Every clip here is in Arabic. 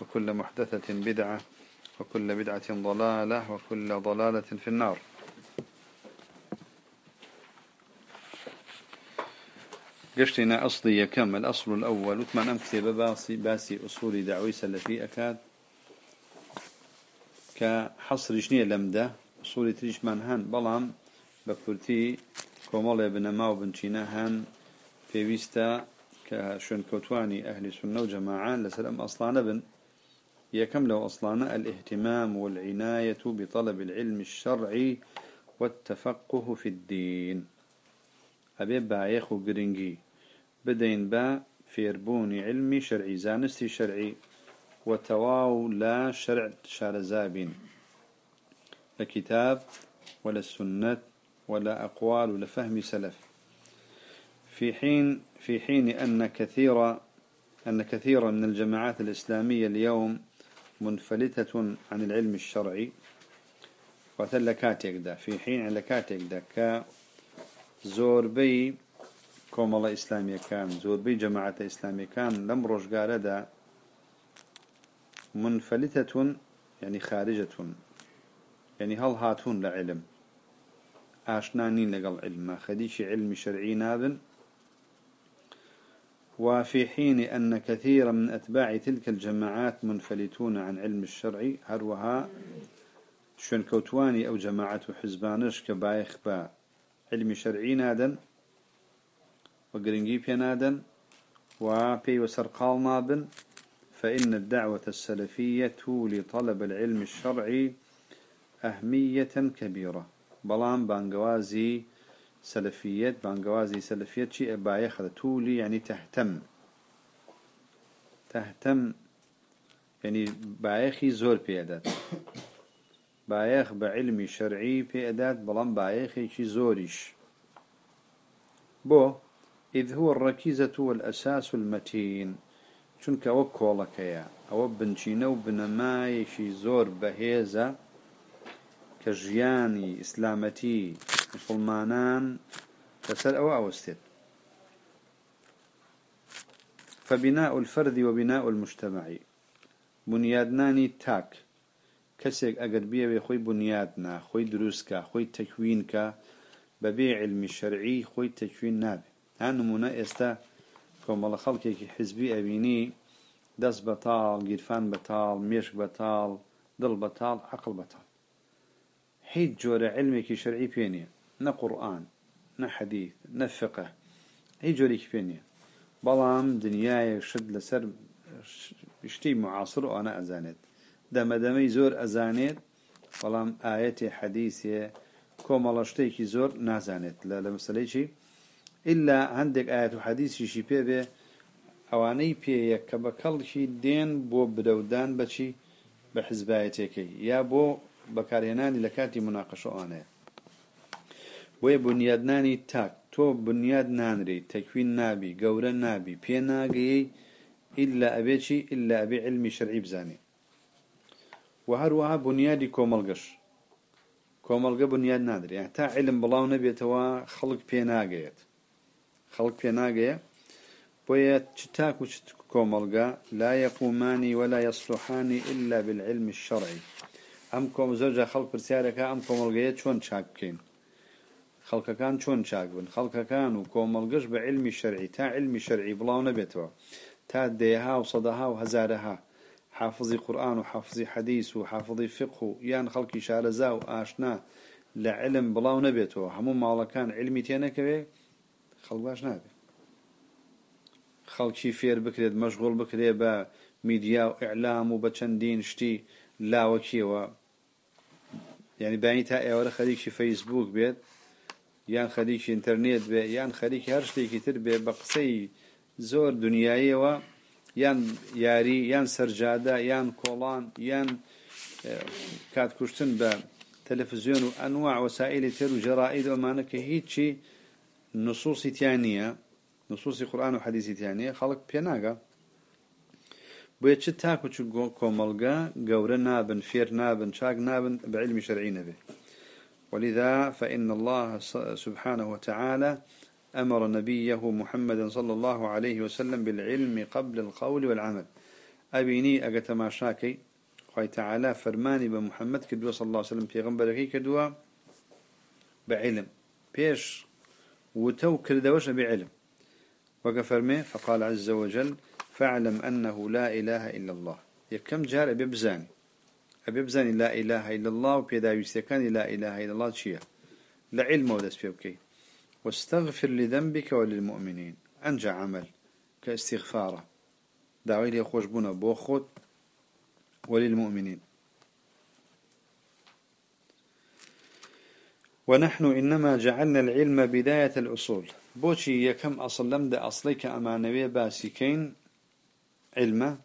وكل محدثة بدعة وكل بدعة ضلالة وكل ضلالة في النار. قشتنا أصلي كم؟ الأصل الأول. وثمان أمثلة باسي باسي أصول دعوي سلفي أكاد كحصر جنية لمدة. أصول تريش من هان بلام بكورتي كومالي بنما وبنشينا هان في ويستا كشون كوتواني أهل سنة وجماعة. لسلام أصلانا بن يكم لو أصلانا؟ الإهتمام والعناية بطلب العلم الشرعي والتفقه في الدين. أبي بايخ وقرنجي بدين با فيربوني علمي شرعي زانستي شرعي. وتواو لا شرع شارزابين لا كتاب ولا السنة ولا أقوال ولا فهم سلف. في حين في حين أن كثير أن كثيرا من الجماعات الإسلامية اليوم منفلتة عن العلم الشرعي وتلكاتك دا. في حين علكاتك دا ك زوربي كوم الله إسلامي كان زوربي جماعة إسلامي كان لم رجقار دا منفلتة يعني خارجة يعني هل هاتون لعلم؟ آشنانين لقل علم. خديش علم شرعي نابن وفي حين أن كثيرا من أتباع تلك الجماعات منفلتون عن علم الشرع هروها شون كوتواني أو جماعة حزبانش كبايخ با علم شرعي نادا وقرنجي بينادا وبي وسرقال نابن فإن الدعوة السلفية لطلب العلم الشرعي أهمية كبيرة. بلان بانقوازي سلفيات بانقوازي سلفيات شيء بايخ تولي يعني تهتم تهتم يعني بايخي زور بيادات بايخ بعلمي شرعي بيادات بلان بايخي شي زوريش بو إذ هو الركيزة والأساس المتين چونك أو كولكيا أو بنشينو بنماي شي زور بهيزة كجياني إسلامتي مسلمانان لەسەر ئەوە ئەوەستێت فبناء الفرد وبناء المجتمع بنيادناني تاك کەسێک ئەگەر بیاوێ خۆی بنیادنا خۆی دروستکە خۆی تەکوینکە بەبێ علمی شەرعی خۆی تەکوین نابێ. ها نمونە ئێستا کۆمەڵە خەڵکێکی حزبی ئەبینی دەست بەتاڵ گیرفان بەتاڵ مێش بەتاڵ دڵ بەتاڵ عقل بەتاڵ هیچ جۆرە علمێکی شەرعی پێ نیە نە قورآن نە حەدیث نەفقە هیچ جۆرێکی پێ نییە. بەڵام دنیاە شت لەسەر پشتی معاصر و ئەە ئەزانێت. دەمەدەمەی زۆر ئەزانێت بەڵام ئاەتی حەدیسێ کۆمەڵە شتێکی زۆر نازانێت. لە لە مەسلەیکی ئللا هەندێک ئاەت و حەدیسیشی پێبێ ئەوانەی پێیە کە بە کەڵکی دێن بۆ برەودان بەچی؟ بە حزبایەتێکی یا بۆ بەکارهێنانی لە کاتی مناقەشەوانەیە بۆیە بنیادنانی تاک. تۆ بنیاد نانری تەکوین نابی گەورە نابی پێ ناگەی ئیلا ئەبێکی ئیلا ئەبێ علمی شەرعی بزانێ. و هەروەها بنیادی کۆمەڵگەش. کۆمەڵگە بنیاد نادرێ. تا علم بڵاو نەبێتەوە خەڵک پێ ناگەیت خەڵک پێ ناگەیە. بۆیە چ تاک و کۆمەڵگە لا يقوماني ولا يصلحان إلا بالعلم الشرعي ئەم کۆم زۆرجە خەڵک پرسیارەکە ئەم کۆمەڵگەیە چۆن چاک بکەین؟ خەڵکەکان چۆن چاک بن؟ خەڵکەکان و کۆمەڵگەش بە علمی شەرعی تا علمی شەرعی بڵاو نەبێتەوە. تا دێها و سەدەها و هەزارەها. حافظی قورآن و حافظی حەدیث و حافظی فقه و یان خەڵکی شارەزا و ئاشنا لە علم بڵاو نەبێتەوە. هەموو ماڵەکان علمی تێ نەکەوێ؟ خەڵباش نابێت خەڵکی فێر بکرێت مەشغول بکرێ بە میدیا و ئیعلام و بە چەندین شتی لاوەکیەوە. یعنی بانی تا ئێوەرە خەریکی فەیسبوک بێت یان خەریکی ئینتەرنێت بێ یان خەریکی هەر شتێکی تر بێ بە قسەی زۆر دنیاییەوە یان یاری یان سەررجادا یان کۆڵان یان کاتکوشتن بە تەلەفزیۆن و ئەنوع وەسائلی تر و جەڕائید ئەمانە کە هیچی نصوصی تیان نییە. نصوصی قورآن و حەدیزی تیانە خەڵک پێناگە بۆیە چ تاکوچ کۆمەلگە گەورە نابن فێر نابن چاک نابن بە علمی شەرعی نەبێت ولذا فإن الله سبحانه وتعالى أمر نبيه محمدا صلى الله عليه وسلم بالعلم قبل القول والعمل. أبيني أقتما شاكي خوي تعالى فرماني بمحمد كدوا صلى الله عليه وسلم في غنبركي كدوا بعلم. بيش وتو كردوش بعلم. وقفرمي فقال عز وجل فاعلم أنه لا إله إلا الله. يكم جار أبي بزاني أبي لا إله إلا الله وبيدا يستكاني لا إله إلا الله شيء لعلم ودس بيبكي واستغفر لذنبك وللمؤمنين. أنجع عمل كاستغفاره دعوي لي خوش بنا بوخد وللمؤمنين. ونحن إنما جعلنا العلم بداية الأصول. بوشي يكم أصل لمدة أصليك أمانوية باسيكين علما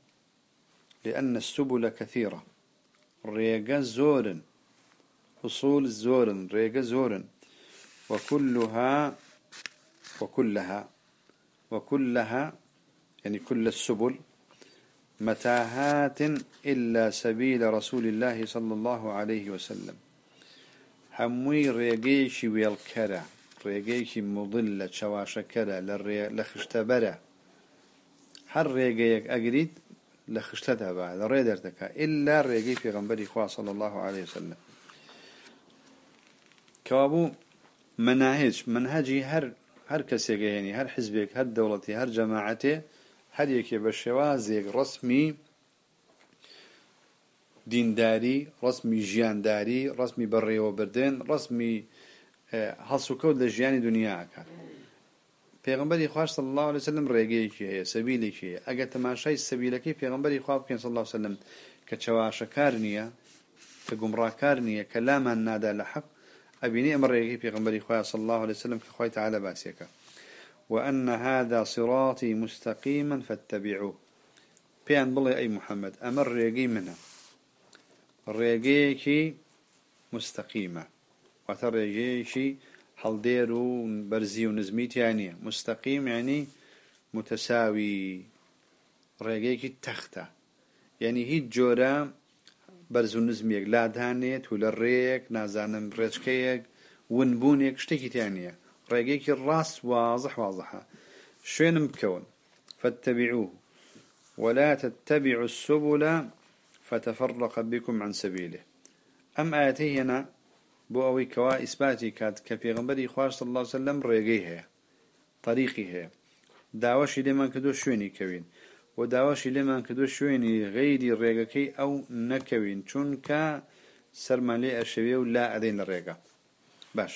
لأن السبل كثيرة. ريقا زورا أصول زورا ريقا زورا وكلها وكلها وكلها يعني كل السبل متاهات إلا سبيل رسول الله صلى الله عليه وسلم. هموي ريقيشي ويالكرا ريقيشي مضلة شواشكرا لخشتبرا هر ڕێگەیەک ئەگریت لە خشتەدا بە لە ڕێ دەردەکە إلا ڕێگەی پێغمبەری خوا صلى الله عليه وسلم. کەوابوو مناهج منهجی هەر هەر کەسێکە هێنی هەر حزبێک هەر دەوڵەتی هەر جەماعەتێ هەر یەکێ بە شێوازێک ڕسمی دینداری ڕسمی ژیانداری ڕسمی بەڕێوەبردن ڕسمی هەڵسوکەوت لە ژیانی دنیاکە پێغمبەری خواه صلی الله عليه وسلم ڕێگەیەکی هەیە سەبیلێکی هەیە ئەگە تەماشای سەبیلەکەی پێغمبەری خواه بکەن صلی الله عليه وسلم کە چەواشەکار نییە کە گومڕاکار نییە کە لامان نادا لە حەق ئەبینی ئەمە ڕێگەی پێغمبەری خواه صلی الله عليه وسلم کە خوای تعالى باسیەکە وأن هذا صراطي مستقيما فاتبعوه. بيان بڵێ أي محمد أمر ڕێگەی منە ڕێگەیەکی مستقيمة واتە ڕێگەیەکی هەڵدێر و بەرزی و نزمیتیانە مستەقیم ینی متەساوی ڕێگەیەکی تەختە یعنی هیچ جۆرە بەرز و نزمیەک لادانێت و لە ڕێیەک نازانم ڕێچکەیەک ونبوونێک شتێکی تیانە ڕێگەیەکی ڕاست وازح وازحە شوێنم بکەون فاتبعوه. ولا تتبعوا السبل فتفرق بكم عن سبيله. أم آياتي هنا بۆ ئەوەی کەوا ئیسپاتی کات کە پێغمبەری خواشت الله لەم ڕێگەی هەیە تەریقی هەیە. داوەشی لێمان کە دۆ شوێنی کەوین و داوەشی لێمان کە دۆ شوێنی غەیری ڕێگەکەی ئەو نەکەوین چونکە سەرمان لێ ئەشەوێ و لا ئەدەین لە ڕێگە باش.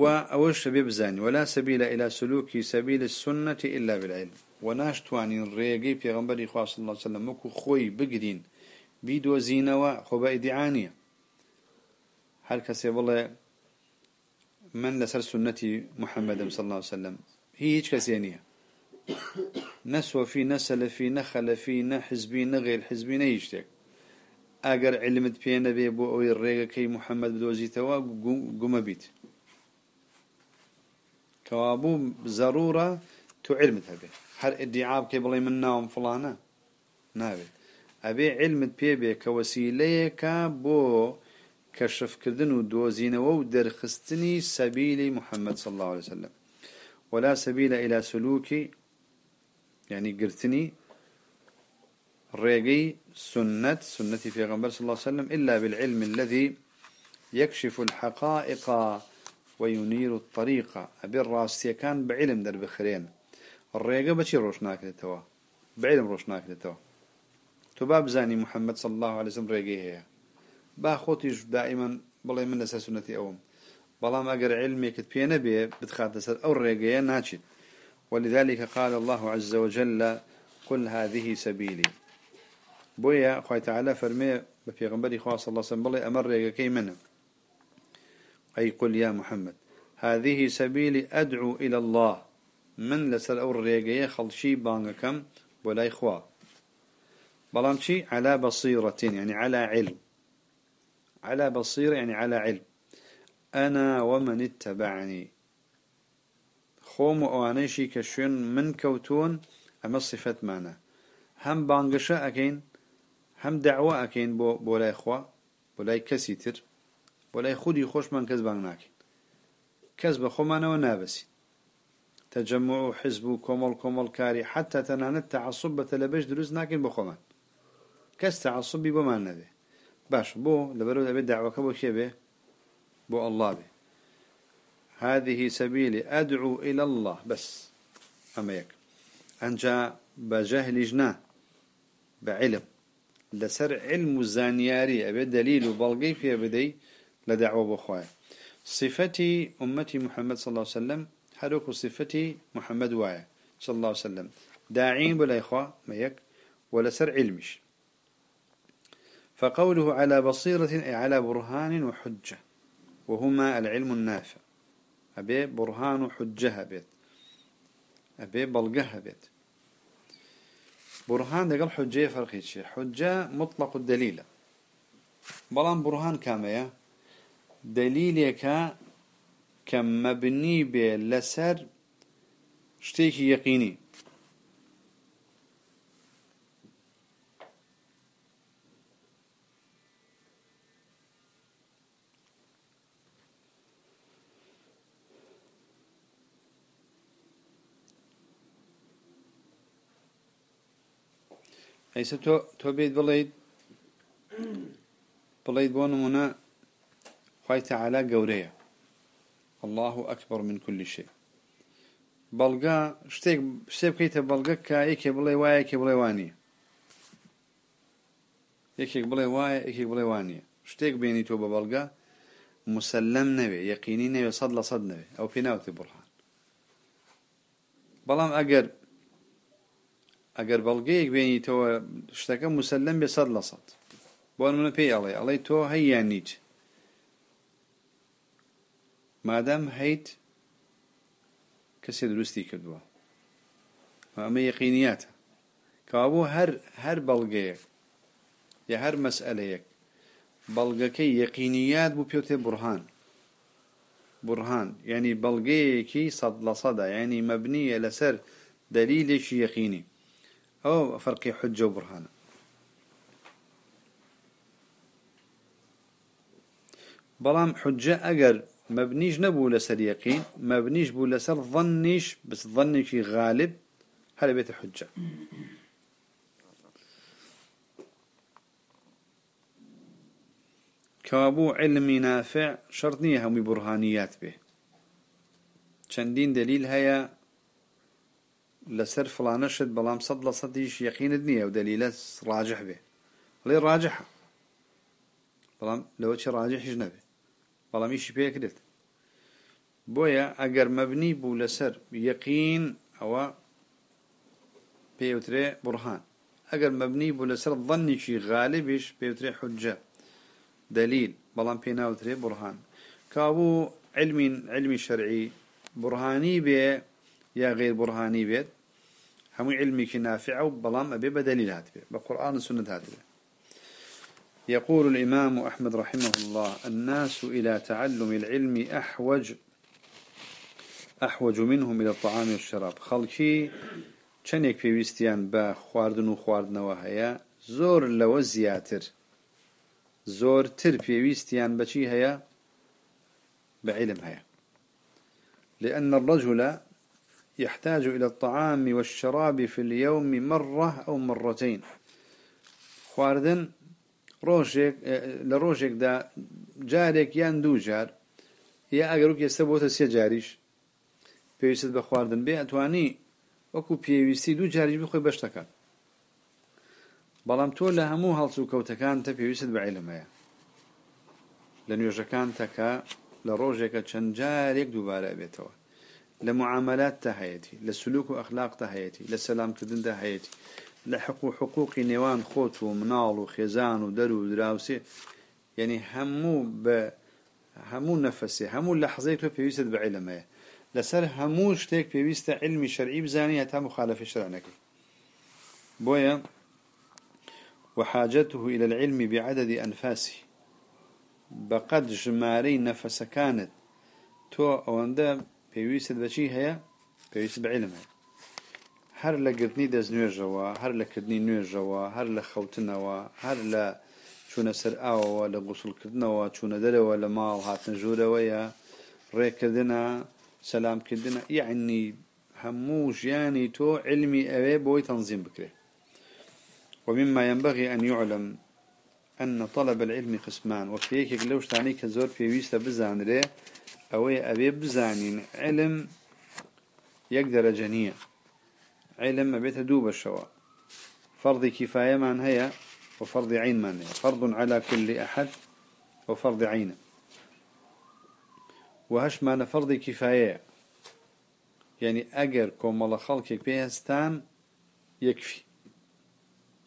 و ئەوە شەبێ بزانانی وەلا سەبی لە ئیلا سلوکی سەبی لە سنەتی ئللا بلعیل و ناشتوانین ڕێگەی پێغمبەری خواست الله لە مەکو خۆی بگرین. بیدۆزینەوە خۆ بە ئیدعاانە هل كسي والله من لسر سنتي محمد صلى الله عليه وسلم. هي هيك كسينية نسوى في نسل في نخل في نحزبي نغير حزبي نيشتك اگر علمت بينا بيبو أو الريقة كي محمد بدوزي توا قم بيت كوابو ضرورة تو علمت هبه هر ادعاب كي بلي من ناوم فلانة نابي أبي علمت بيبي كوسيلة كابو كشف كردن ودوزين ودرخستني سبيل محمد صلى الله عليه وسلم ولا سبيل إلى سلوك يعني قرتني ريقي سنة سنة في غنبر صلى الله عليه وسلم إلا بالعلم الذي يكشف الحقائق وينير الطريقة أبي الراسية كان بعلم در بخرين الريقة بشي روشناك لتوا بعلم روشناك لتوا تباب زاني محمد صلى الله عليه وسلم ريقي هي با خۆتیش دائما بڵێ من لەسەر سنەتی ئەوم. بەڵام ئەگەر علمێکت پێ نەبێ بتخات لەسەر ئەو ڕێگەیە ناچیت. ولذلك قال الله عز وجل قل هذه سبيلي. بويا خوي تعالى فرمي بفيغنبري صلى الله عليه وسلم بلي أمر ريقكي منه أي قل يا محمد هذه سبيلي أدعو إلى الله. من لسر أو الريقية خلشي بانكم ولا إخوة بلام شي على بصيرة يعني على علم. على بصيرة يعني على علم. أنا ومن اتبعني. خوم وأوانيشي كشون من كوتون أما صفة مانا. هم بانقشة أكين هم دعوة أكين بو بولاي إخوة بولاي كسيتر بولاي خودي خوش من كذبان ناكين كذب خومانا ونابسي تجمع حزب كومل كومل كاري حتى تنانت تعصب تلبش دروز ناكين بخومان كس تعصبي بما نبي باش بو لبرو أبي دعوة كبو كيبه بو الله به. هذه سبيلي أدعو إلى الله بس. أما يك. أنجا بجهل جنا بعلم. لسر علم الزانياري أبي دليل وبلغي في بدي لدعوة بخواي صفتي أمتي محمد صلى الله عليه وسلم حرك صفتي محمد واعي صلى الله عليه وسلم. داعين بلا إخوة ما يك. ولا سر علمش. فقوله على بصيرة أي على برهان وحجة. وهما العلم النافع. أبي برهان وحجة بيت. أبي بلقها بيت. برهان دقل حجة فرقي شيء. حجة مطلق الدليل. بلان برهان كامية دليلك كم مبني بلسر شتيك يقيني. ئەیسە تۆ تۆ بێت بڵیت بڵیت بۆ نمونە خی تەعالا گەورەیە. الله أكبر من كل شيء بەڵگا شتێک شتێ بکەیتە بەڵگە کە یەکێ بڵێ وایە یەکێ بڵێ وانە یەکێک بڵێ وایە یەکێک بڵێ وانە شتێک بێنی تۆ بە بەڵگا مسلم نەوێ یەقینی نەوێ سەد لە سەد نەوێ. ئەو پێ ناوتی بڕحان بەڵام ئەگەر ئەگەر بەڵگەیەک بێنیتەوە شتەکە مسللم بێ سەد لە سەد بۆ منە پێی ئەڵێ ئەڵێ تۆ هەیە نیت مادەم هەیت کەسێ دروستی کردووە ئەمە یقینیاتە کابوو هەر هەر بەڵگەیەک یا هەر مەسئلەیەک بەڵگەکەی یقینیات بوو پێوتێ بڕهان بڕهان یعنی بەڵگەیەکی سەد لە سەدا ینی مەبنیە لەسەر دلیلێکی یقینی. أو فرق حجة وبرهان بلام حجة أجر مبنيش نبو لسر يقين مبنيش بو لسر ظنيش بس ظنيش غالب هذا بيت حجة. كابو علمي نافع شرطنية هم برهانيات به. چندين دليل هيا لسر فلانه شد بلام صد لصديش يقين الدنيا ودليله راجح به لي راجحة بلام لو شي راجح جنبه بلام يشي بيه كدت بويا اگر مبني بو لسر يقين أو بيوتري برهان اگر مبني بو لسر ظني شي غالبش بيوتري حجة دليل بلام بيناوتري برهان كابو علمي علمي شرعي برهاني بيه يا غير برهاني بيت هم علمك نافع بلام أبي بدليل هاتبه بقرآن السنة هاتبه يقول الإمام أحمد رحمه الله الناس إلى تعلم العلم أحوج أحوج منهم إلى الطعام والشراب. خلقي چنێک پێویستیان بە خواردن و خواردنەوە هەیە؟ زۆر لەوە زیاتر. زۆرتر پێویستیان بەچی هەیە؟ بعلم هەیە. لأن الرجل يحتاج إلى الطعام والشراب في اليوم مرة أو مرتين. خواردن روشك لروشك دا جارك يان دو جار يا أقروك يستبوت سي جاريش پێویست بە خواردن. بێ ئەتوانی وەکو پێویستی دوو جاریش بخۆی بەشتەکان بەڵام تۆ لە هەموو هەڵچ و کەوتەکان تە پێویست بە عیلمەیە. لە نوێژەکان تەکە لە ڕۆژێکە چەند جارێک دووبارە بێتەوە. لمعاملات تهيتي لسلوك وأخلاق تهيتي لسلام كدن تهيتي لحقوق حقوق نيوان خوت ومنال وخزان ودرو ودراوسي يعني همو ب همو نفسي همو لحظة في يسد بعلمه لسر هموش تيك بيويست علمي شرعي بزاني هتا مخالف شرعنك بويا وحاجته إلى العلم بعدد أنفاسه. بقد جماري نفس كانت تو أوندا بيويست بشي هي بيويست بعلم هر لقدني دز نوجوا هر لكدني نوجوا هر لخوتنوا هر ل شون سر أو ولا غسل كدنا شون دل ولا ما وهات نجورة ويا ريكدنا سلام كدنا يعني هموش يعني تو علمي أبي بوي تنظيم بكره ومما ينبغي أن يعلم أن طلب العلم قسمان. وفيك لوش تعني كزور في ويستا بزان ريه أوي أبي بزانين علم يقدر جنية علم بيت دوب الشواء. فرض كفاية من هي وفرض عين من هي فرض على كل أحد وفرض عين وهش معنى فرض كفاية؟ يعني أجر كوم خلقك بيهستان يكفي.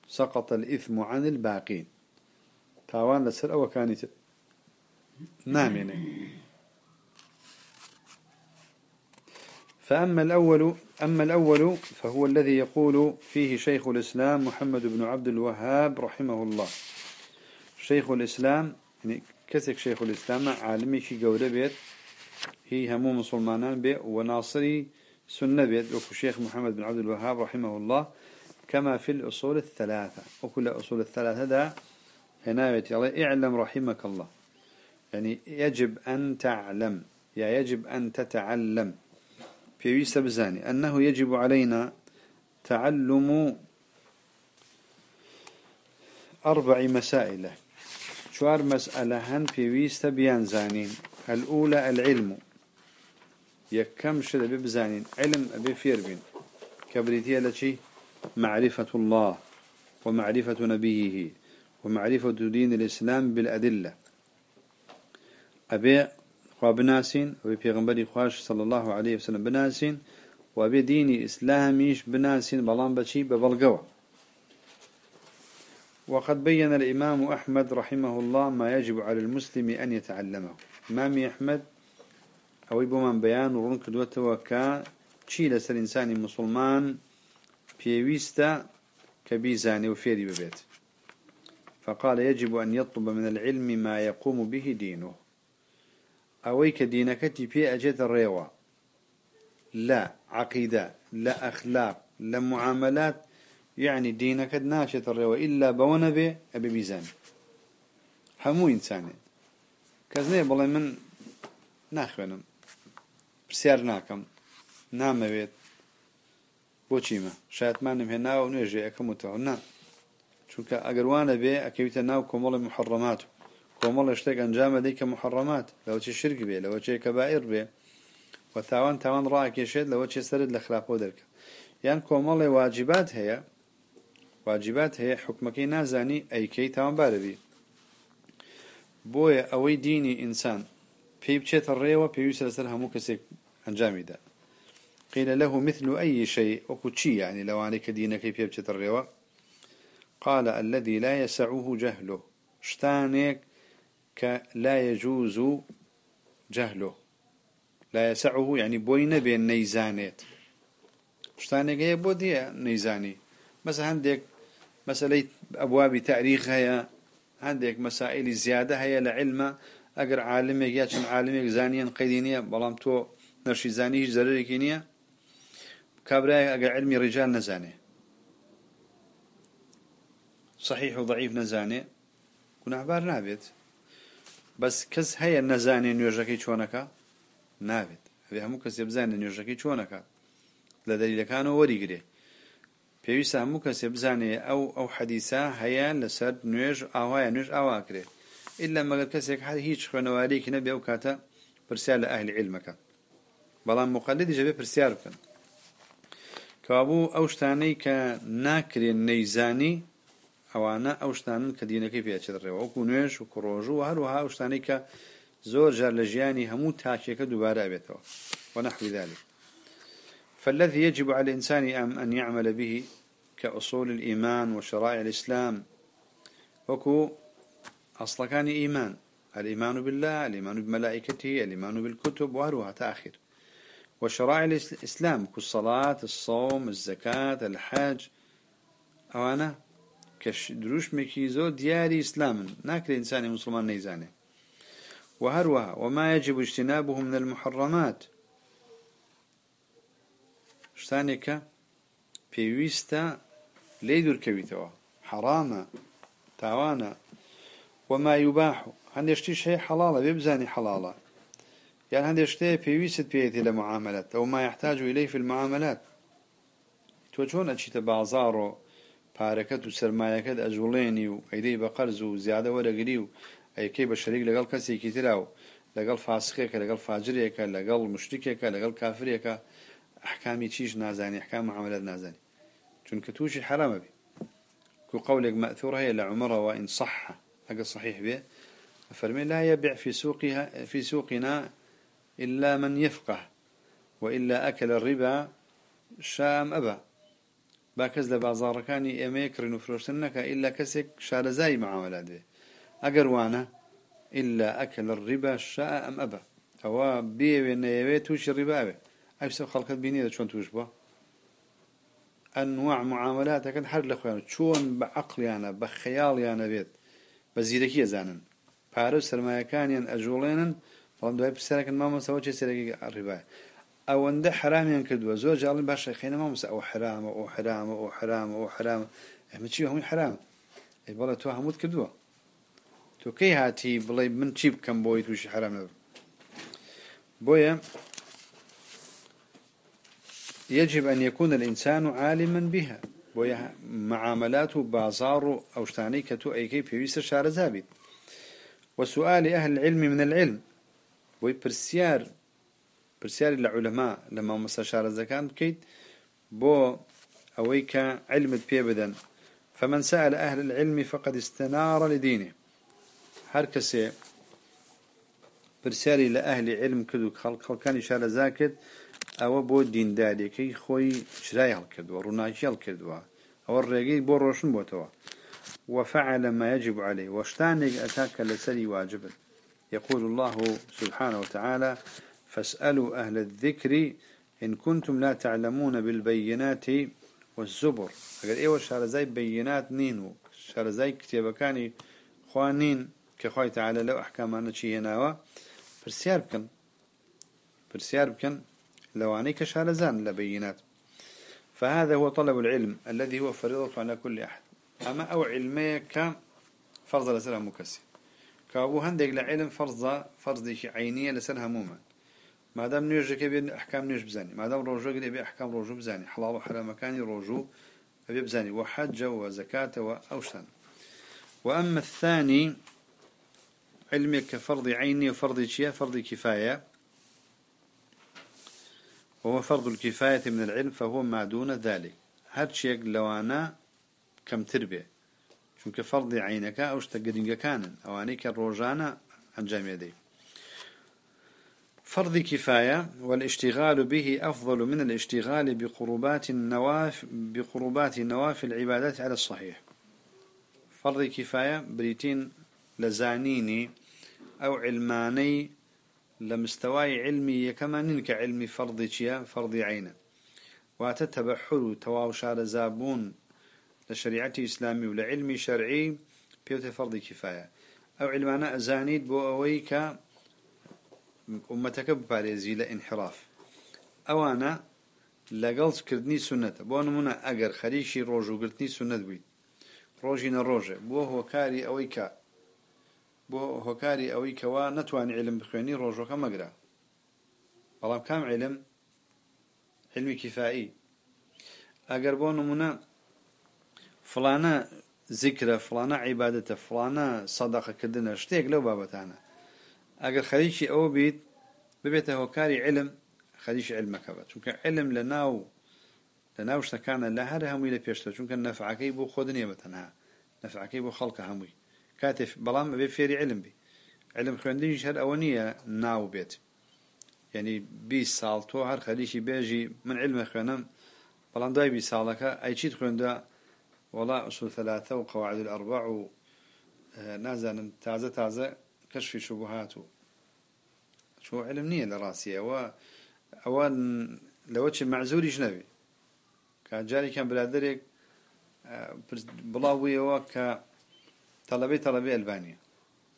سقط الإثم عن الباقين. تاوان لسر أو كانت نعم يعني فأما الأول أما الأول فهو الذي يقول فيه شيخ الإسلام محمد بن عبد الوهاب رحمه الله. شيخ الإسلام يعني كسك شيخ الإسلام عالمي في قولة بيت هي همو مسلمان بيت وناصري سنة بيت. شيخ محمد بن عبد الوهاب رحمه الله كما في الأصول الثلاثة. وكل أصول الثلاثة ده هنا الله اعلم رحمك الله. يعني يجب أن تعلم يا يجب أن تتعلم. في بزاني أنه يجب علينا تعلم أربع مسائل. شوار مسألة هن في ويست بيان الأولى العلم. يكم شد ببزانين علم أبي فيربين كبريتيا لشي؟ معرفة الله ومعرفة نبيه ومعرفة دين الإسلام بالأدلة. أبي بناسين وبي پیغمبري خواش صلى الله عليه وسلم بناسين وبي ديني إسلاميش بناسين بلان بشي ببلغوا وقد بين الإمام أحمد رحمه الله ما يجب على المسلم أن يتعلمه إمام أحمد أو من بيان ورون كدوته وكا تشيل سر إنسان مسلمان بيويستا كبيزاني وفيري ببيت فقال يجب أن يطلب من العلم ما يقوم به دينه أويك دينكتي في أجد الريوة. لا عقيدة لا أخلاق لا معاملات يعني دينك ناشط الريوة. إلا بونبي أبي بيزان همو إنساني كذني بالله من ناخوانم. برسيار ناكم. نامەوێت بۆچیمە شایەتمانم هێنا و نوێژێ ئەەکەمتەوە نا چونکە ئەگەروانە بێ ئەکەویتە ناو کۆمەڵی محڕەمات کۆمەڵ لە شتێک ئەنجامە دەی کە محڕەمات لەوە چی شرک بێ لەوە چێ کە باعر بێ وە تاوان تاوان ڕاکێشێت لەوە چێ سرت لە خراپۆ دەکە یان کۆمەڵێ واجبات هەیە واجبات هەیە حکمەکەی نازانی ئەیکەی تاوانبارەبی بۆیە ئەوەی دینی ئینسان پێی بچێتە ڕێەوە پێویستە لەسەر هەموو کەسێک ئەنجامیدا قيل له مثل أي شيء وكتشي يعني لو عليك دينك في بتتريوه قال الذي لا يسعه جهله. شتانك كلا يجوز جهله. لا يسعه يعني بوين بين نيزانات شتاني جاي بودي نيزاني. مثلا عندك مسألة أبواب تأريخ هي عندك مسائل زيادة هي لعلم. أجر عالمك ياتشن عالمك زانيا قيدينيا بلام تو نرشي زاني زرري كينيا كابراي أجر علمي رجال نزاني. صحيح وضعيف نزاني. كنا عبار نابت بس کەس هەیە نەزانێ نوێژەکەی چۆنەکە؟ نابێت هەبێ هەموو کەس بزانێ نوێژەکەی چۆنەکە. لە دەلیلەکانەوە وەریگرێ. پێویستە هەموو کەسێ بزانێ ئەو ئەو حەدیسا هەیە لەسەر نوێژ ئاوایە نوێژ ئاواکرێ. ئللا مەگەر کەسێک هەر هیچ خوێنەوارێکی نەبێ ئەو کاتە پرسیار لە ئاهلی علمەکە بەڵام مقلدی جەبێ پرسیار بکەن. کابوو ئەو شتانەی کە ناکرێن نەیزانی ئەوانە ئەو شتانن کە دینەکەی پێچێت ڕێوە وەکو نوێش و کوڕۆژ و هەروەها ئەو شتانی کە زۆر جار لە ژیانی هەموو تاکێکە دووبارە بێتەوە ونحو ذلك فالذي يجب على الإنسان أن يعمل به كأصول الإيمان وشرائع الإسلام. وكو أصل كان إيمان الإيمان بالله الإيمان بملائكته الإيمان بالكتب وهروها تأخير. وشرائع الإسلام كالصلاة الصوم الزكاة الحج. أو أنا كش دروش مكيزو دياري إسلام ناكل إنسان مسلمان نيزانه وهروها وما يجب اجتنابه من المحرمات. شتانك بيويستا ليدور كويتوا حرامة تاوانا وما يباح هندشتي شيء حلالة بيبزاني حلالة يعني هندشتي بيويست بيتي لمعاملات أو ما يحتاج إليه في المعاملات. توجهون أشيت بازارو پارەکەت و سرمایەکەت ئەجوڵێنی و ئەیدەی بە قەرز و زیادە وەرەگری و ئەیکەی بە شەریک لەگەڵ کەسێکی ترا و لەگەڵ فاسقێکە لەگەڵ فاجرێکە لەگەڵ مشتێکێکە لەگەڵ کافرێکە ئەحکامی چیش نازانی حکام معاملات نازانی. چونکە تووشی حرامە بێ كو قولك مأثور هي لعمر وإن صح هذا صحيح به فرمي لا يبيع في سوقها في سوقنا إلا من يفقه وإلا أكل الربا شام أبا. با کەس لە بازاڕەکانی ئێمەیە کڕین و فرۆشتن نەکە ئللا کەسێک شارەزایی معاملا دێ. ئەگەر وانە ئللا ئەکە لە ڕیبا شا ئەم ئەبە. ئەوە بێوێ نەیەوێت تووشی ڕیباوێ ئەوسە خەڵکت بینیە چۆن توش بووە؟ ئەنوع معاملاتەکەن هەر لە خۆیان. چۆن بە عقلیانە بە خەیاڵیانە بێت؟ بە زیرەکی ئەزانن. پارە و سرمایەکانیان ئەژوڵێنن بەڵام دوای پرسەرەکەن مامەسەوە چێ سەرێکی ڕیبایە ئەوەندە حرامیان کردووە. زۆر جاڵی باشە خێنە مامۆسە ئەو حرامە ئەو حرامە ئەو حرامە ئەو حرامە. ئەمە چی هەمووی حرام؟ بەڵێ تۆ هەمووت کردووە. تۆ کەی هاتی؟ بڵێ من چی بکەم بۆی تووشی حرام بۆیە يجب أن يكون الإنسان عالما بها. بويا معاملات بازار أو كتو أي كي بيويس شارزابيت وسؤال أهل العلم من العلم. برسيار العلماء لما مستشار الزكاة بكيت بو أويك علم بيبدا فمن سأل أهل العلم فقد استنار لدينه. هركسي برسالي لأهل علم كدو خلق كان يشار زاكت أو بو دين داري كي خوي شراي هالكدوا روناجي هالكدوا أو الرقي بو روشن بوتوا وفعل ما يجب عليه. واشتانك أتاك لسري واجبا يقول الله سبحانه وتعالى فاسألوا أهل الذكر إن كنتم لا تعلمون بالبينات والزبر. أقول إيوه شارزاي بينات نينو شارزاي كتابكاني خوانين كخوي تعالى لو أحكام أنا شي هناوا برسيار بكن برسيار بكن. لواني كشارزان لبينات فهذا هو طلب العلم الذي هو فريضة على كل أحد. أما أو علميك فرض لسنة مكسي كأبو هندق لعلم فرض فرض عينية لسنة هموما ما دام نيجك بين أحكام نيج بزاني ما دام روجو قد أحكام روجو بزاني حلال وحرام مكاني روجو أبي بزاني وحج وزكاة وأوشان وأما الثاني علمك كفرض عيني وفرض شيء فرض كفاية وهو فرض الكفاية من العلم فهو ما دون ذلك. هاد شيء لو أنا كم تربية چونك فرض عينك أو اشتقدنك كان أو أنيك الروجانة أنجام يدي فرض كفاية والاشتغال به أفضل من الاشتغال بقربات النواف بقربات نوافل العبادات على الصحيح. فرض كفاية بريتين لزانيني أو علماني لمستواي علمي كما ننك علمي فرض شيا فرض عينه وتتبحر تواو شار زابون لشريعة إسلامي ولعلمي شرعي بيوت فرض كفاية. أو علمانا أزانيد بو أويك عومەتەکە بپارێزی لە ئینحراف ئەوانە لەگەڵکردنی سونەتە بۆ نمونە ئەگەر خەریکی ڕۆژوگررتنی سونەت بوویت. ڕۆژی نەڕۆژێ بۆ هۆکاری ئەوەی کە بۆ هۆکاری ئەوەی کەوا نتوانانی علم بخوێنی ڕۆژەکە مەگرە. بەڵام کام علم؟ علمی کیفایی. ئەگەر بۆ نمونە فلانە زیکرە فلانە عیبادەتە فلانە سەداقەکردنە شتێک لەو بابەتانە. ببێتە هۆکاری علم خەریش علمەکە بە چونکە علم لە ناو لە ناو شتەکانە لە هەر هەمووی لە پێشتە چونکە نەفعەکەی بۆ خۆدنێ بە تەنها نەفعەکەی بۆ خەڵکە هەمووی. کاتێ بەڵام بێ فێری علم بی. علم هەر ئەوە نییە ناو بێت. یعنی بی ساڵ تۆ هەر خەریشی بێژی من علمە خوێنم بەڵام دوای بی ساڵەکە ئەیچیت خوێندا؟ ولا أصول ثلاثة وقواعد الأربع و آه، نازل تازة تازة كشف شبهات چۆ علم نییە لە ڕاستیەوە ئەوە لەوە چ مەعزوریش نەبێ کاجارێکیان برادێک بڵاوبوویەوە کە تەلەبەی تەلەبی ئەلبانیە.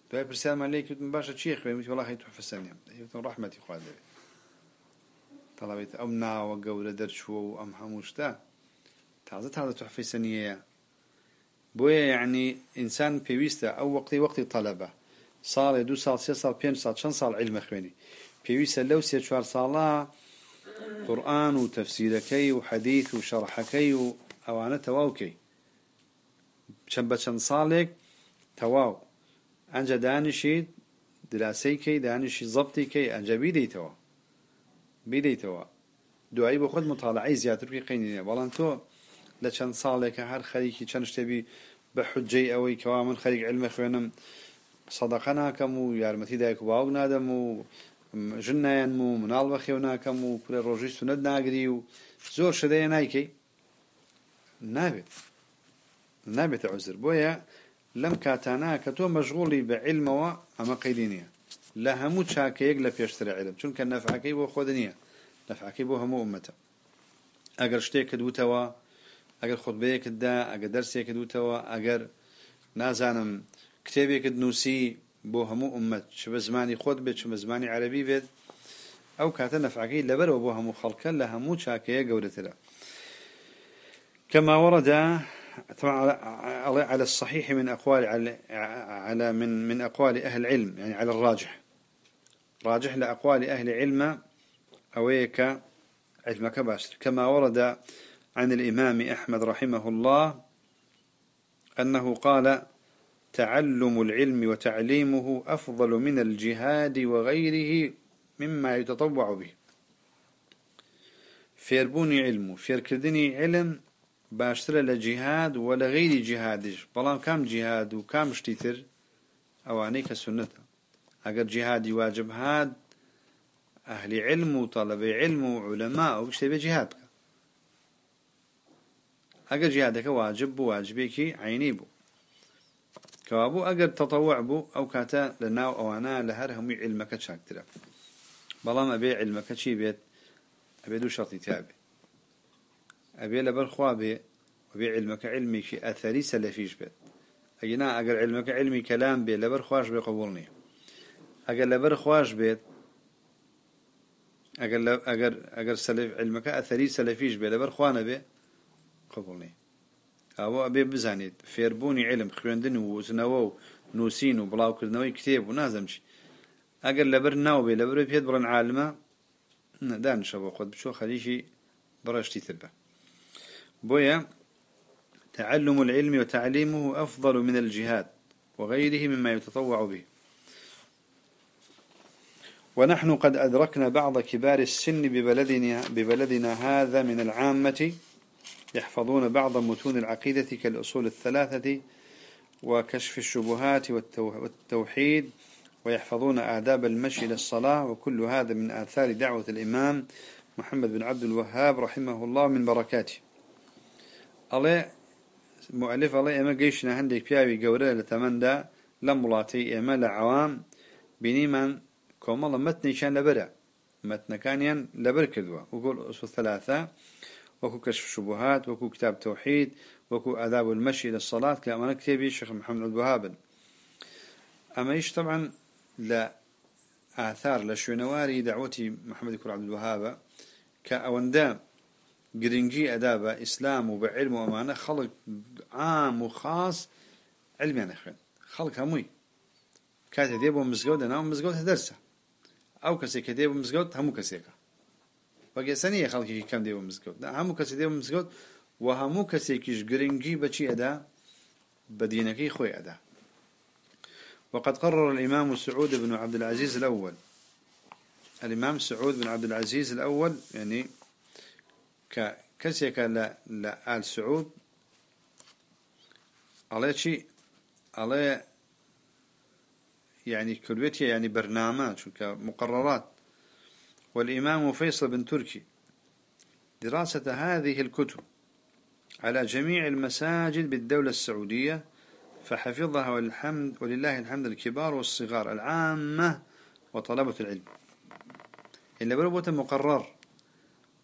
دوای پرسیامان لێ کردن باشە چی خوێ وتی وڵی توحفسەنیم یتون ڕحمەتی خوا دەوێت تەڵاوێت ئەم ناوە گەورە دەرچووە و ئەم هەموو شتا تازە تازە توحفیسەنیەیە بۆیە یعنی ئینسان پێویستە ئەو وەقتی وەقتی تەلەبە. ساڵێ دو ساڵ سێ ساڵ پێنج ساڵ چەند ساڵ علمە خوێنی؟ پێویستە لەو سێ چوار ساڵە قورآن و تەفسیرەکەی و حەدیث و شەڕحەکەی و ئەوانە تەواوکەی چەند بە چەند ساڵێک تەواو. ئەنجە دانیشیت دراسی کەی دانیشی زەبتی کەی ئەنجە بیدەیتەوە بیدەیتەوە دوایی بۆ خۆت مطالعی زیاتر پێ قینێ بەڵام تۆ لە چەند ساڵێکە هەر خەریکی چەند شتێبی بە حجەی ئەوەی کەوا من خەریک علمە خوێنم سەدەقە ناکەم و یارمەتی دایک و باوک نادەم و ژن نایەنم و مناڵ بە خێو ناکەم و پرە ڕۆژی سونەت ناگری و زۆر شدەیە نایکەی. نابێت. نابێتە عزر بۆیە لەم کاتانە کە تۆ مەشغوڵی بە علمەوە ئەمە قەیدی نییە. لە هەموو چاکەیەک لە پێشتر علم. چونکە نەفعەکەی بۆ خۆ نییە. نەفعەکەی بۆ هەموو ئومەتە ئەگەر شتێکت وتەوە ئەگەر خۆتبەیەکت دا ئەگەر دەرسێکت وتەوە ئەگەر نازانم کتێبێکت نووسی بۆ هەموو ئومەت چ بە زمانی خۆت بێت چ بە زمانی عەربی بێت. ئەو کاتە نەفعەکەی لەبەرەوە بۆ هەموو خەڵکە لە هەموو چاکەیە كما ورد على الصحيح من أقوال على من من أقوال أهل العلم يعني على الراجح. راجح لأقوال أهل العلم أويك علمك باشر. كما ورد عن الإمام أحمد رحمه الله أنه قال تعلم العلم وتعليمه أفضل من الجهاد وغيره مما يتطوع به. فيربوني علم فيركدني علم باشترە لە جیهاد و لە غیری جیهادیش بەڵام کام جیهاد و کام شتی تر ئەوانەی کە سنتە ئەگەر جیهادی واجب هاد ئەهلی علم و طلبەی علم و علەما ئەو شتێ بێ جیهاد بکە ئەگەر جیهادەکە واجب بوو واجبێکی عینی بوو کەوا بوو ئەگەر تەتەوع بوو ئەو کاتە لە ناو ئەوانە لە هەر هەمووی علمەکە چاکترە بەڵام ئەبێ علمەکە چی بێت ئەبێ دوو شەڵی تابێت أبي لبر خوابي وبي علمك علمي شي أثري سلفيش بيت. أجينا أجر علمك علمي كلام بي لبر خواش بيقبولني أجر لبر خواش بيت أجر أجر أجر سلف علمك أثري سلفيش بي لبر خوانا بي قبولني. أو أبي بزانيت فيربوني علم خويندن وزنوو نوسين وبلاو كردنوي كتاب ونازمش أجر لبر ناو بي لبر بيت برن عالمة دان شبو خد بشو خليشي برشتي ثبه بويا تعلم العلم وتعليمه أفضل من الجهاد وغيره مما يتطوع به ونحن قد أدركنا بعض كبار السن ببلدنا, ببلدنا هذا من العامة يحفظون بعض متون العقيدة كالأصول الثلاثة وكشف الشبهات والتوحيد ويحفظون آداب المشي للصلاة وكل هذا من آثار دعوة الإمام محمد بن عبد الوهاب رحمه الله من بركاته. ئەڵێ مؤلف ئەڵێ ئێمە گەیشتە هەندێک پیاوی گەورە لە تەمەندا لەم وڵاتی ئێمە لە عوام بینیمان کۆمەڵە مەتنێکیان لەبەرە مەتنەکانیان لەبەر کردووە وەکو كشف الشبهات وەکو كتاب توحيد وەکو آداب المشي للصلاة كأمانة كتابي الشيخ محمد الوهاب. أما إيش طبعا؟ لا آثار لشونواري دعوتي محمد كر عبد الوهاب كأوندام گرنگی ئەدا بە ئیسلام و بە علم و ئەمانە خەڵک عام و خاص علمیان نەخوێن خەڵک هەمووی کاتێ دێ بۆ مزگەوت دەناو مزگەوت دەرسە ئەو کەسێک کە دێ دێ بۆ مزگەوت هەموو کەسی دێ بۆ مزگەوت و هەموو کەسێکیش گرنگی بەچی ئەدا بە دینەکەی خۆی ئەدا وقد قرر الإمام سعود بن عبد العزيز الأول الإمام سعود بن عبد العزيز الأول يعني كسيك لا لا آل سعود على شيء على يعني كلوتي يعني برنامج مقررات والإمام فيصل بن تركي. دراسة هذه الكتب على جميع المساجد بالدولة السعودية فحفظها والحمد ولله الحمد الكبار والصغار العامة وطلبة العلم. إلا برو بوتا مقرر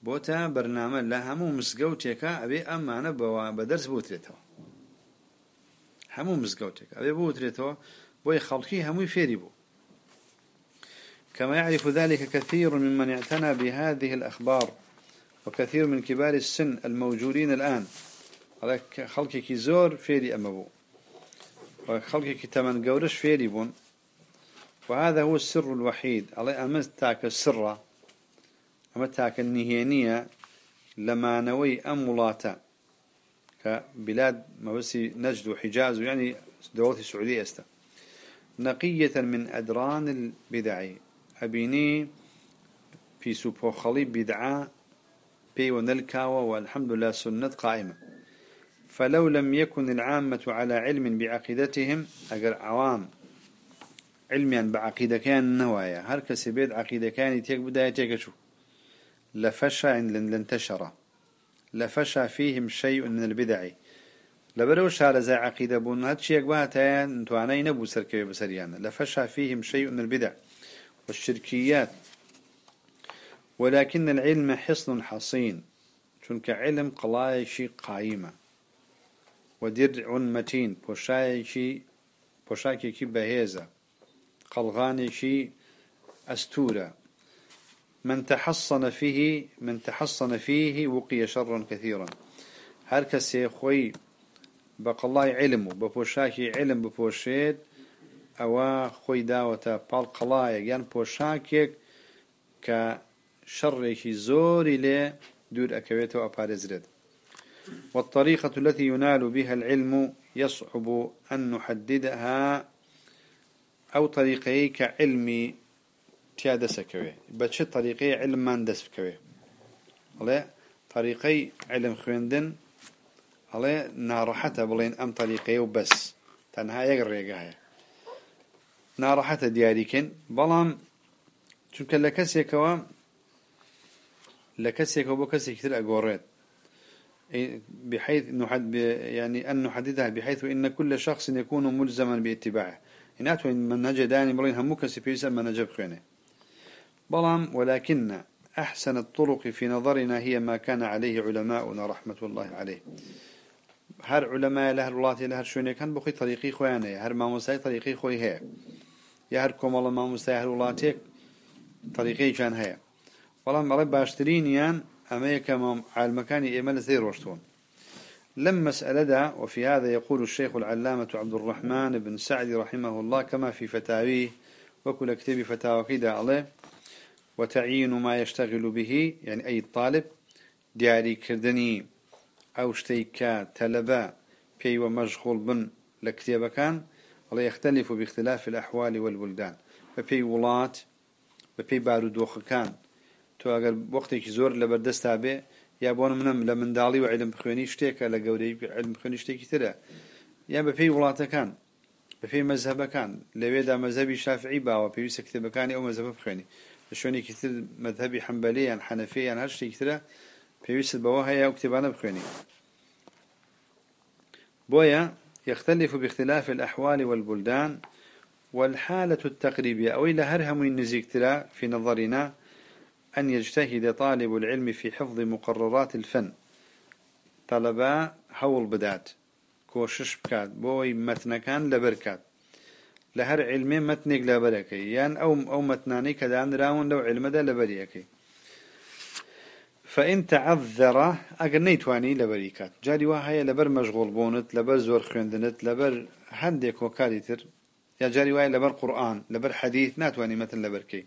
بوتا برنامج لا همو مسقوتك أبي أمانة بدرس بوتريتو. همو مسقوتك أبي بوتريتو بوي خلقي همو فيري بو. كما يعرف ذلك كثير ممن اعتنى بهذه الأخبار وكثير من كبار السن الموجودين الآن. خلقك زور فيري أمبو وخلقك تمن قورش فيري بون. وهذا هو السر الوحيد. الله أمس تاك السر أما تاك النهينية لما نوي أمولاتا. كبلاد ما بس نجد وحجاز يعني دولة السعودية استا نقية من أدران البدع. أبيني في سوبو خلي بدعة بي ونلكاوة والحمد لله سنة قائمة فلو لم يكن العامة على علم بعقيدتهم أجر عوام علميا بعقيدة كان نوايا هر كسي بيد عقيدة كان يتيك بداية شو لفشى إن لانتشر لفشى فيهم شيء من البدع. لبرو شار زي عقيدة بون هاد شيء بها انتو عناي نبو سركبي بسريانا لفشى فيهم شيء من البدع. والشركيات. ولكن العلم حصن حصين چونك علم قلاي شي قائمة ودرع متين بوشاكي بوشاكي بهيزة قلغاني شي أستورة من تحصن فيه من تحصن فيه وقي شرا كثيرا. هر كسي خوي بق الله علمه بپوشاكي علم بپوشيد أو خوي داوتا بال قلايا يعني بوشاكيك كشركي زوري لي دور أكويته أبارزرد والطريقة التي ينال بها العلم يصعب أن نحددها أو طريقي كعلمي تيادة سكوي بتش طريقي علم ما دس بكوي الله طريقي علم خويندن الله نارحته بلين أم طريقي وبس تنها يقرر هاي نارحته دياريكن بلام چونك لكسيكوا لكسيكوا بكسي كتير أقوريت بحيث نحد يعني أن نحددها بحيث إن كل شخص يكون ملزما باتباعه. إن أتوا منهج داني برين هموك سبيسا منهج بخينه. بلام ولكن أحسن الطرق في نظرنا هي ما كان عليه علماؤنا رحمة الله عليه. هر علماء لهر الله لهر شوني كان بخي طريقي خوانه هر ماموساي طريقي خوي هي. هر كومال ماموساي هر ولاتك طريقي كان هي بلام رب باشترين يان أميكا على المكان إيمان زي روشتون. لما مسألة وفي هذا يقول الشيخ العلامة عبد الرحمن بن سعد رحمه الله كما في فتاويه وكل كتاب فتاوى كده عليه. وتعيين ما يشتغل به يعني أي طالب دياري كردني أو شتيكا تلبا بي ومشغول بن لكتاب كان. ولا يختلف باختلاف الأحوال والبلدان. فبي ولات ببي بارودوخ كان تو اگر وقتێکی زۆر لەبەردەستا بێ یا بۆن منم لە منداڵی و علم بخوێنی شتێکە لە گەورەی علم خوێنی شتێکی ترە. یا بە پێی وڵاتەکان بە پێی مەزهبەکان لەوێدا مەزەبی شافعی باوە پێویستە کتێبەکانی ئەو مەزەبە بخوێنی. لە شوێنێکی تر مەذهبی حەمبەلیان حەنەفیان هەر شتێکی ترە پێویست بەوە هەیە و کتێبانە بخوێنی. بويا يختلف باختلاف الأحوال والبلدان والحالة التقريبية أو إلى هرهم النزيكترا في نظرنا أن يجتهد طالب العلم في حفظ مقررات الفن. طلباء حول بدات كوشش بكات بوي متنكان لبركات لهر علمي متنك لبركي يان أو أو متناني كدان راون لو علم دا لبريكي. فإن تعذر أقر تواني لبريكات. جاري وهي لبر مشغول بونت لبر زور خيندنت لبر هندك وكاليتر يا جاري وهي لبر قرآن لبر حديث ناتواني مثل لبركي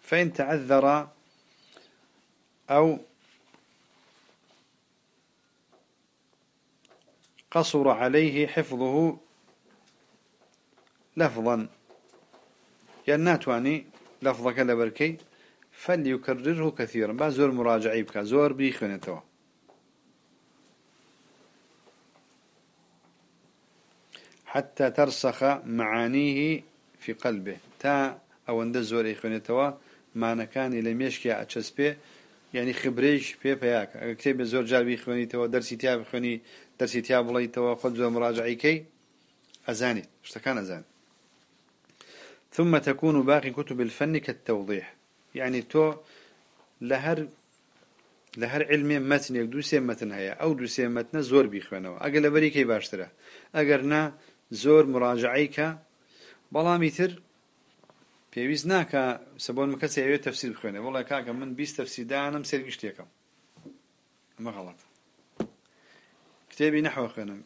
فإن تعذر أو قصر عليه حفظه لفظا. يناتواني لفظك لبركي فليكرره كثيرا با زۆر مراجعی بکە. زۆر بیخوێنێتەوە. حتى ترسخ معانيه في قلبه. تا ئەوەندە زۆرەی خوێنێتەوە مانەکانی لە مێشکی ئەچەسپێ یعنی خبرێش پێ پیاکە ئەگە کتێبێ زۆر جاوی خوێنیتەوە دەرسی تیا بخوێنی دەرسی تیا بڵیتەوە خۆت زۆر مراجعیکەی ئەزانی شتەکان ئەزان ثم تكون باقي كتب الفن كالتوضيح. یعنی تۆ لە هەر لە هەر علمێ مەتنێک دو سێ مەتن هەیە. ئەو دو سێ مەتنە زۆر بیخوێنەوە. ئەگە لە بەریکەی باشترە. ئەگەر نا زۆر مراجعیکە بەڵامی تر پێویست ناکە سەبۆن کەس ئەوێت تەفسیر بخوێنێ. وڵە کاکە من بیست تەفسیدانم سێگشتێکم ئەمە غەڵەت کتێبی نەحوە خوێنم.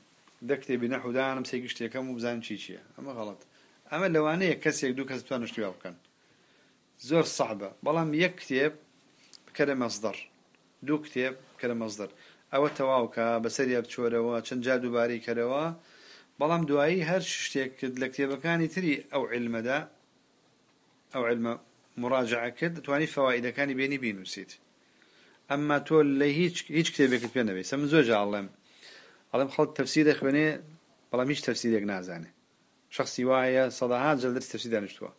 دە کتێبی نەحودانم سێگشتێکم و بزان چی چییە. ئەمە غەڵەت ئەمە لەوانەیە کەسێک دوو کەس توان شتیا بکەن. زۆر صعبە. بەڵام یەک کتێب بکەرە مەصدر دوو کتێب بکەرە مەصدر ئەوە تەواوکە بەسەریە بچۆرەوە چەند جا دووباری کەرەوە. بەڵام دوایی هەر شتێک کرد لە کتێبەکانی تری ئەو علمەدا ئەو علمە مراجعە کرد توانی فەوائدەکانی بینی بینوسیت ئەمما تۆ لە هیچ هیچ کتێبێکت پێ نەبێت سەم زۆر جاڵێم ئەڵم خەڵک تەفسیرە خوێنێ بەڵام هیچ تەفسیرێک نازانێ. شخصی وایە سەداها جلدر تەفسیر دانیشتووە.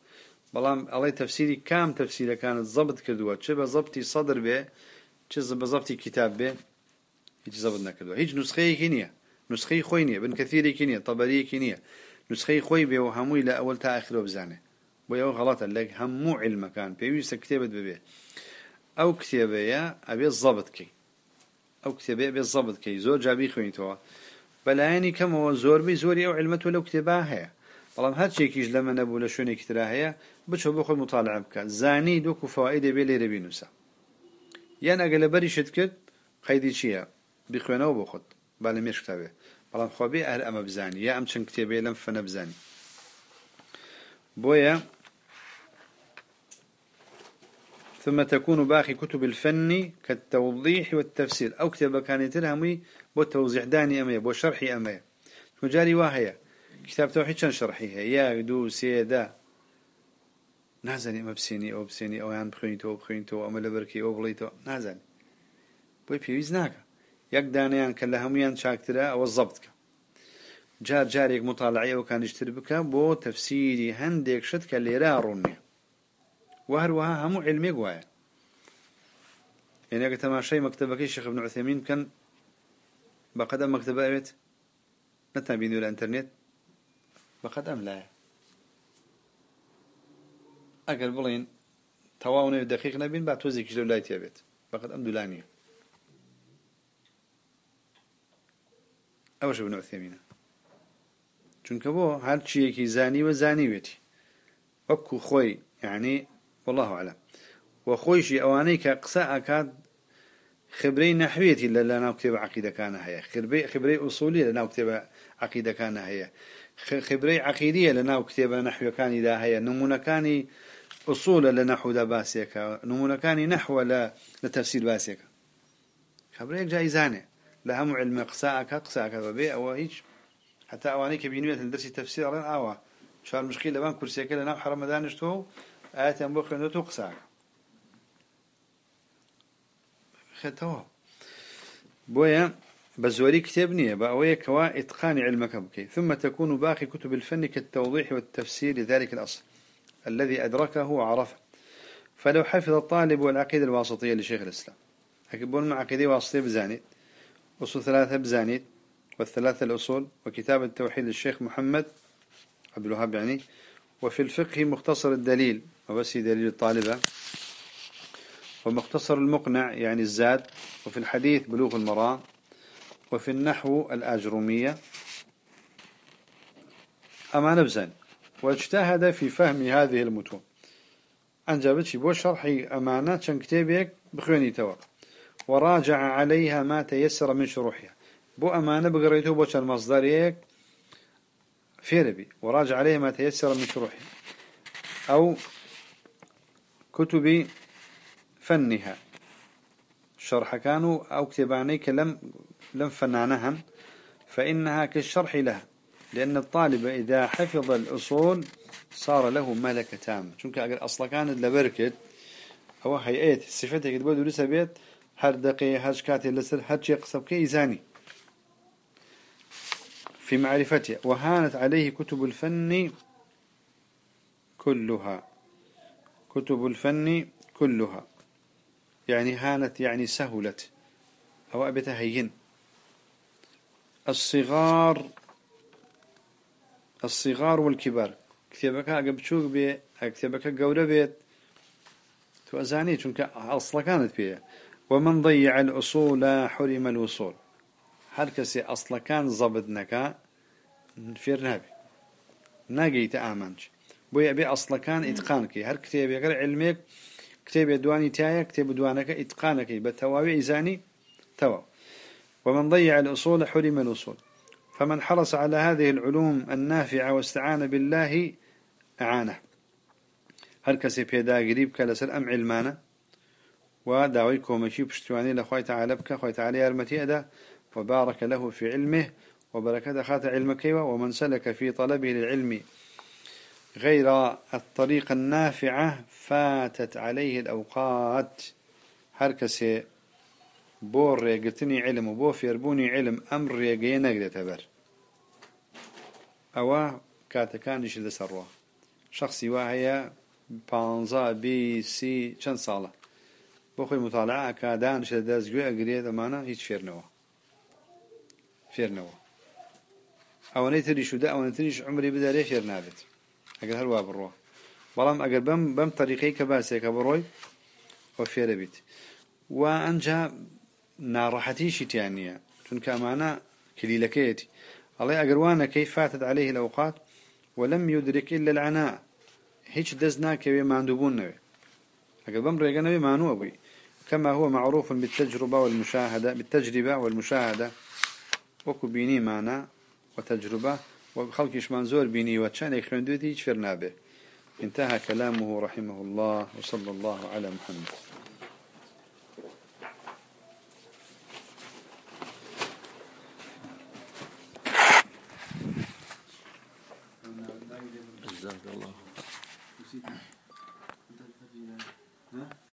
بەڵام ئەڵێ تەفسیری کام تەفسیرەکانت زەبت کردووە؟ چه بە زەبتی سەدر بێ چ بە زەبتی کتاب بێ هیچ زەبت نەکردووە. هیچ نسخەیەکی نییە. نسخەی خۆی نییە بن کەثیرێکی نییە تەبەریەکی نییە. نسخەی خۆی بێ و هەمووی لە ئەوەل تا ئاخرۆ بزانێ. بۆ ئەوە غەڵەتە لە هەموو علمەکان پێویستە کتێبت ببێ. ئەو کتێبەیە ئەبێ زەبتکەی ئەو کتێبێ بێ زەبتکەی زۆر جابی خوێنیتەوە. بەلایەنی کەمەوە زۆربەی زۆری ئەو علمەتۆ لەو کتێبا هەیە. بەڵام هەرچێکیش لەمە نەبوو لە شوێنێکی ترا هەیە بچۆ بۆ خۆت مطالعە بکە. زانی دۆک و فەواید دەبێ لێرە بینوسە یان ئەگە لە بەریشت کرد قەیدی چییە؟ بخوێنەوە بۆ خۆت با لە مێش کتابێ بەڵام خۆبێ ئەر ئەمە یا ئەم چەند کتێبێ لەم فەنە بزانی. بۆیە ثم تكون باقي كتب الفن كالتوضيح والتفسير. أو كتاب كانت همي بو توضيح داني أمي بو شرحي أمي مجاري واهية كتاب توحيد شن شرحي هي يا دو سيدا نازني ما بسيني أو بسيني أو يعني بخوينتو بخوينتو أو ملبركي أو بليتو نازني بوي بيويز ناكا يك دانيان كلا هميان شاكترا أو الضبطك جار جارێک مطالعه وكانشتر بك بو تفسيري هندێک شت کە لێرا ڕوونێ وهروها هم علمي قوايا يعني أقول تماشي مكتبك الشيخ ابن عثيمين كان بقدم مكتبة أبيت متى بيني الانترنت ئەگەر بڵین تەواو نێ دقیق نەبین با تۆزێکیش لە لای تێبێت. بەقەت ئەم دولانیە ئەوەش بنەوەثێمینە چونکە بۆ هەرچیەکی زانیوە زانیوێتی وەکو خۆی یعنی والله علم وە خۆیشی ئەوانەی کە قسە ئاکات خبرەی نەحوێتی لە لە ناو کتێب عقیدەکانە هەیە. خبرەی ئووسولی لە ناو کتێبە عقیدەکانە هەیە. خبرەی عقیدیە لە ناو کتێبە نەحوەکانیدا هەیە. نمونونەکانی أصول لنحو ذا باسيك نمونا كان نحو لتفسير باسيك خبري جايزانه لهم علم قصاءك قصاءك ببيع أو هيك حتى أواني كبينية الدرس تفسير على آوا شو المشكلة بان كرسيك لنا حرم دانشتو ئاەتیان بۆ خوێنێت و قساکە خێتەوە بۆیە بزوري كتاب نية. بأوية كوا إتقان علمك بكي ثم تكون باقي كتب الفن كالتوضيح والتفسير لذلك الأصل. الذي أدركه وعرفه. فلو حفظ الطالب والعقيدة الواسطية لشيخ الإسلام. هكبون مع عقيدة واسطية بزانيت أصول ثلاثة بزانيت والثلاثة الأصول وكتاب التوحيد للشيخ محمد عبد الوهاب يعني. وفي الفقه مختصر الدليل وبس دليل الطالبة. ومختصر المقنع يعني الزاد. وفي الحديث بلوغ المرام. وفي النحو الآجرومية. أما نبزن واجتهد في فهم هذه المتون. أنجبتش بو شرحي أمانات شن كتابك بخواني توا. وراجع عليها ما تيسر من شروحها. بو أمانة بقريته بو المصدريك فيربي. وراجع عليها ما تيسر من شروحها. أو كتب فنها. شرح كانوا أو كتبانيك لم لم فنانها فإنها كالشرح لها. لأن الطالب إذا حفظ الأصول صار له ملكة تام شنك أقل أصلا كانت لبركت أو هيئات صفتك تبدو لسه بيت هر دقيقة هر شكاتي لسر هر شيء قصب كيزاني في معرفته. وهانت عليه كتب الفن كلها. كتب الفن كلها. يعني هانت يعني سهلت أو أبت هين. الصغار الصغار والكبار. كتابك أقب شوق بي كتابك قولة بيت. تو أزاني چونك أصلا كانت فيها ومن ضيع الأصول حرم الوصول. هر كسي أصلا كان ضبط نكا فير نابي ناقيت آمانش. بوي أبي أصلا كان إتقانك هر كتاب يقرأ علمك كتاب دواني تايا كتاب دوانك إتقانك بتواوي إزاني توا ومن ضيع الأصول حرم الوصول. فمن حرص على هذه العلوم النافعة واستعان بالله أعانه. هر كسي بيدا قريب كالسر أم علمانا وداوي كومشي بشتواني لخوي تعالى بك خوي تعالى يرمتي أدا وبارك له في علمه وبركة خات علمك ومن سلك في طلبه للعلم غير الطريق النافعة فاتت عليه الأوقات. هر كسي بور ريقتني علم وبو فيربوني علم أمر ريقين نقدر تبر أو كاتكانش لسروه شخصي واهية بانزا بي سي چند ساڵە. بۆ خۆی مطالعە کادانش لە دەستگوێ ئەگرێت ئەمانە هیچ فێرنەوە. فێرنەوە. ئەوەنەی تریش ودا ئەوەنە تریش عمری بدارێ فێر نابێت. ئەگەر هەروە بڕۆ. بەڵام ئەگەر بەم بەم طریقەی کە باسێکە بڕۆی ئەو فێرە بیت. و ئەنجا ناڕەحەتیشی تیان نییە چونکە ئەمانە کلیلەکەیەتی. ئەڵێ ئەگەروانە کەی فاتت عليه الأوقات ولم يدرك إلا العناء. هيش دزنا كوي ماندوبون نوي أقل بم ريقا نوي مانو أبوي كما هو معروف بالتجربة والمشاهدة بالتجربة والمشاهدة. وكو بيني معنا وتجربة. وخلقش منزور بيني وتشان يخوان دوتي فرنا به انتهى كلامه رحمه الله. وصلى الله على محمد. جزاك الله